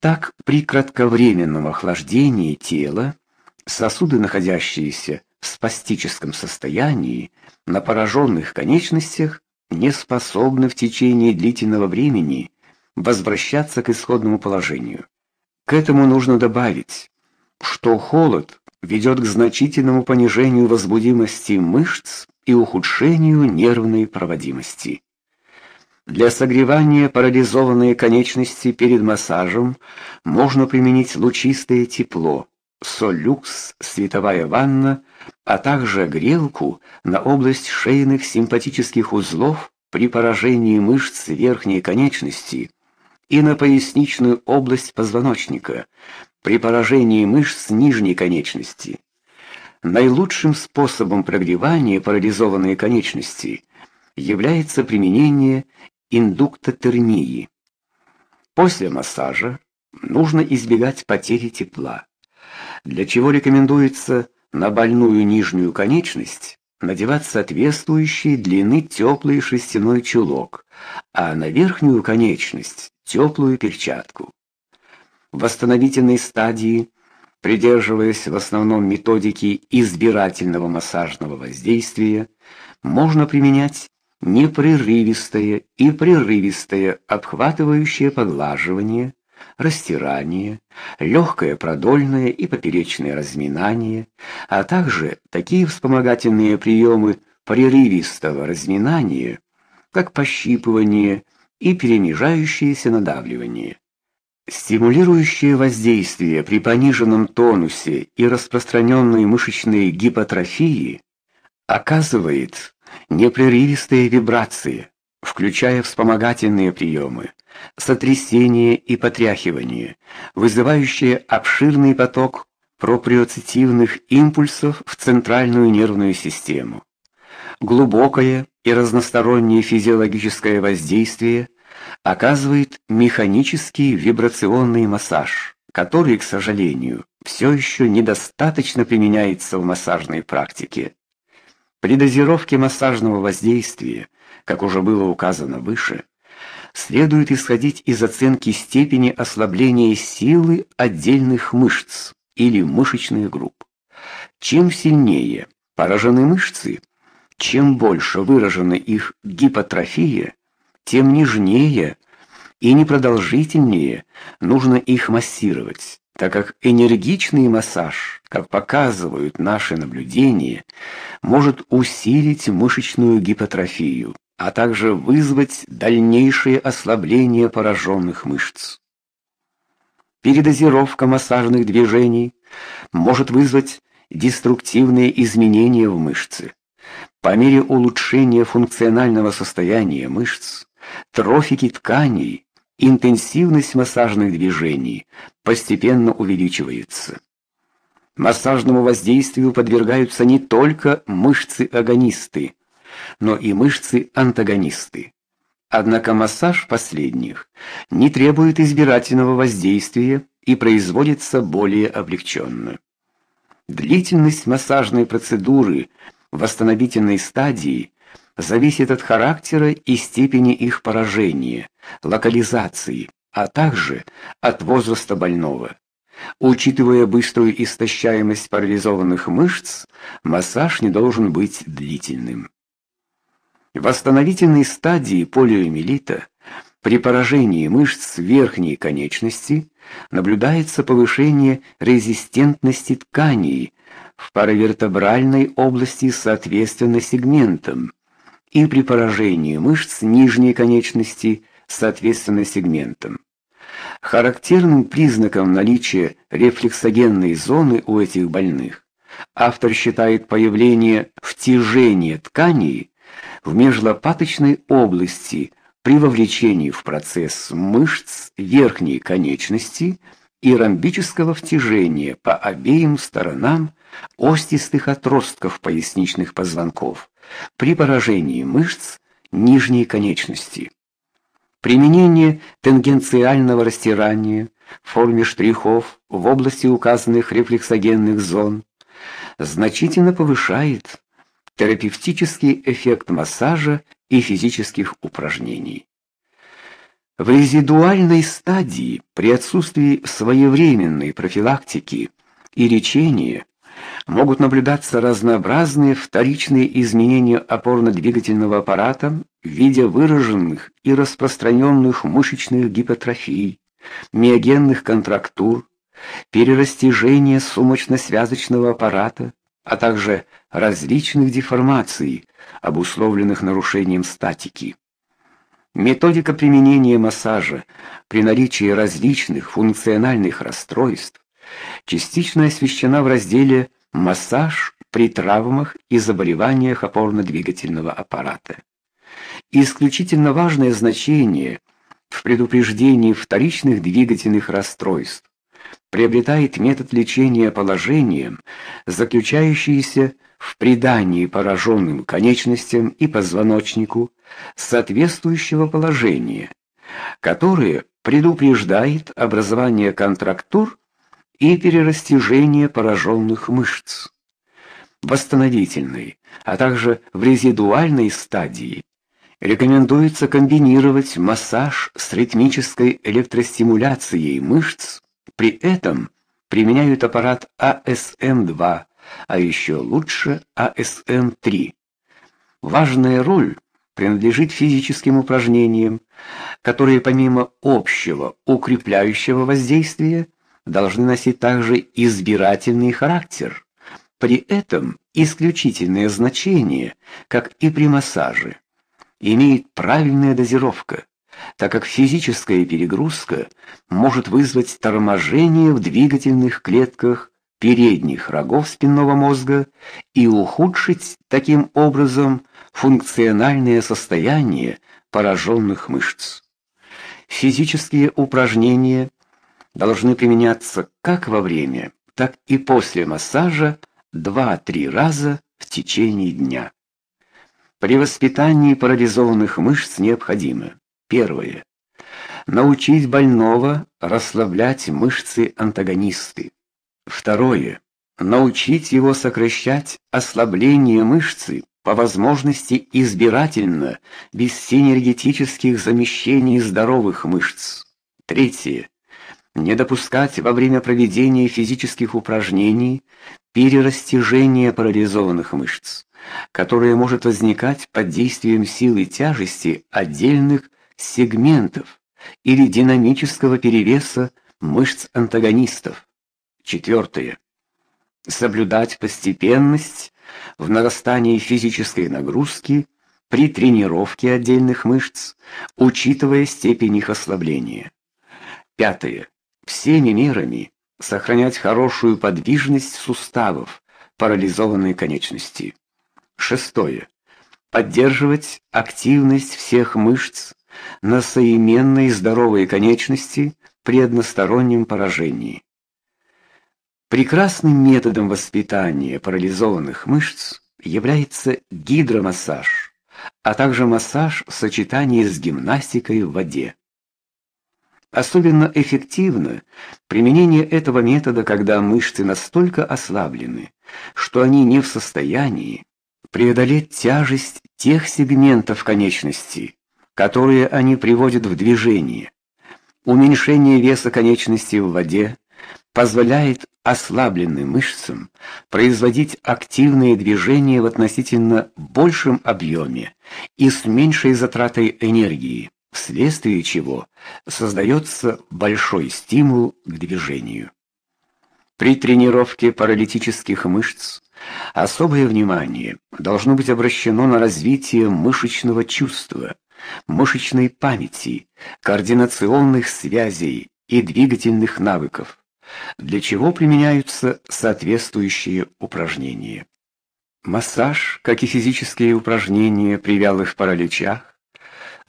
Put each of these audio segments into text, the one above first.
Так, при кратковременном охлаждении тела сосуды, находящиеся в спастическом состоянии, на пораженных конечностях не способны в течение длительного времени возвращаться к исходному положению. К этому нужно добавить, что холод ведет к значительному понижению возбудимости мышц и ухудшению нервной проводимости. Для согревания парализованной конечности перед массажем можно применить лучистое тепло, солюкс, световая ванна, а также грелку на область шейных симпатических узлов при поражении мышц верхней конечности и на поясничную область позвоночника при поражении мышц нижней конечности. Наилучшим способом прогревания парализованной конечности является применение индуктотермии. После массажа нужно избегать потери тепла, для чего рекомендуется на больную нижнюю конечность надевать соответствующей длины теплый шерстяной чулок, а на верхнюю конечность теплую перчатку. В восстановительной стадии, придерживаясь в основном методики избирательного массажного воздействия, можно применять непрерывистое и прерывистое обхватывающее поглаживание, растирание, легкое продольное и поперечное разминание, а также такие вспомогательные приемы прерывистого разминания, как пощипывание и перемежающееся надавливание. Стимулирующее воздействие при пониженном тонусе и распространенной мышечной гипотрофии оказывает непрерывистые вибрации, включая вспомогательные приемы, сотрясение и потряхивание, вызывающие обширный поток проприоцептивных импульсов в центральную нервную систему. Глубокое и разностороннее физиологическое воздействие оказывает механический вибрационный массаж, который, к сожалению, все еще недостаточно применяется в массажной практике. При дозировке массажного воздействия, как уже было указано выше, следует исходить из оценки степени ослабления силы отдельных мышц или мышечных групп. Чем сильнее поражены мышцы, чем больше выражена их гипотрофия, тем нежнее и непродолжительнее нужно их массировать так как энергичный массаж, как показывают наши наблюдения, может усилить мышечную гипотрофию, а также вызвать дальнейшее ослабление пораженных мышц. Передозировка массажных движений может вызвать деструктивные изменения в мышце. По мере улучшения функционального состояния мышц, трофики тканей интенсивность массажных движений постепенно увеличивается. Массажному воздействию подвергаются не только мышцы-агонисты, но и мышцы-антагонисты. Однако массаж последних не требует избирательного воздействия и производится более облегченно. Длительность массажной процедуры в восстановительной стадии зависит от характера и степени их поражения, локализации, а также от возраста больного. Учитывая быструю истощаемость парализованных мышц, массаж не должен быть длительным. В восстановительной стадии полиомиелита при поражении мышц верхней конечности наблюдается повышение резистентности тканей в паравертебральной области соответственно сегментам и при поражении мышц нижней конечности соответственно сегментам. Характерным признаком наличия рефлексогенной зоны у этих больных автор считает появление втяжения тканей в межлопаточной области при вовлечении в процесс мышц верхней конечности и ромбического втяжения по обеим сторонам остистых отростков поясничных позвонков при поражении мышц нижней конечности. Применение тангенциального растирания в форме штрихов в области указанных рефлексогенных зон значительно повышает терапевтический эффект массажа и физических упражнений. В резидуальной стадии при отсутствии своевременной профилактики и лечения могут наблюдаться разнообразные вторичные изменения опорно-двигательного аппарата в виде выраженных и распространенных мышечных гипотрофий, миогенных контрактур, перерастяжения сумочно-связочного аппарата, а также различных деформаций, обусловленных нарушением статики. Методика применения массажа при наличии различных функциональных расстройств частично освещена в разделе «Массаж при травмах и заболеваниях опорно-двигательного аппарата». Исключительно важное значение в предупреждении вторичных двигательных расстройств приобретает метод лечения положением, заключающийся в придании пораженным конечностям и позвоночнику соответствующего положения, которое предупреждает образование контрактур и перерастяжение пораженных мышц. Восстановительной, а также в резидуальной стадии рекомендуется комбинировать массаж с ритмической электростимуляцией мышц, при этом применяют аппарат АСМ-2 а еще лучше АСН-3. Важная роль принадлежит физическим упражнениям, которые помимо общего укрепляющего воздействия должны носить также избирательный характер. При этом исключительное значение, как и при массаже, имеет правильная дозировка, так как физическая перегрузка может вызвать торможение в двигательных клетках передних рогов спинного мозга и ухудшить таким образом функциональное состояние пораженных мышц. Физические упражнения должны применяться как во время, так и после массажа 2-3 раза в течение дня. При воспитании парализованных мышц необходимо: первое научить больного расслаблять мышцы-антагонисты. Второе. Научить его сокращать ослабление мышцы по возможности избирательно, без синергетических замещений здоровых мышц. Третье. Не допускать во время проведения физических упражнений перерастяжения парализованных мышц, которое может возникать под действием силы тяжести отдельных сегментов или динамического перевеса мышц-антагонистов. Четвертое. Соблюдать постепенность в нарастании физической нагрузки при тренировке отдельных мышц, учитывая степень их ослабления. Пятое. Всеми мерами сохранять хорошую подвижность суставов парализованной конечности. Шестое. Поддерживать активность всех мышц на соименной здоровой конечности при одностороннем поражении. Прекрасным методом воспитания парализованных мышц является гидромассаж, а также массаж в сочетании с гимнастикой в воде. Особенно эффективно применение этого метода, когда мышцы настолько ослаблены, что они не в состоянии преодолеть тяжесть тех сегментов конечности, которые они приводят в движение. Уменьшение веса конечности в воде позволяет ослабленным мышцам производить активные движения в относительно большем объеме и с меньшей затратой энергии, вследствие чего создается большой стимул к движению. При тренировке паралитических мышц особое внимание должно быть обращено на развитие мышечного чувства, мышечной памяти, координационных связей и двигательных навыков для чего применяются соответствующие упражнения. Массаж, как и физические упражнения при вялых параличах,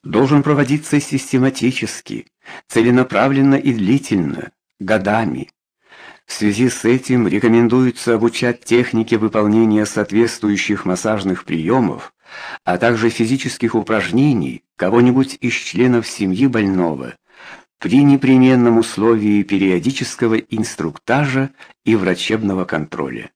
должен проводиться систематически, целенаправленно и длительно, годами. В связи с этим рекомендуется обучать технике выполнения соответствующих массажных приемов, а также физических упражнений кого-нибудь из членов семьи больного при непременном условии периодического инструктажа и врачебного контроля.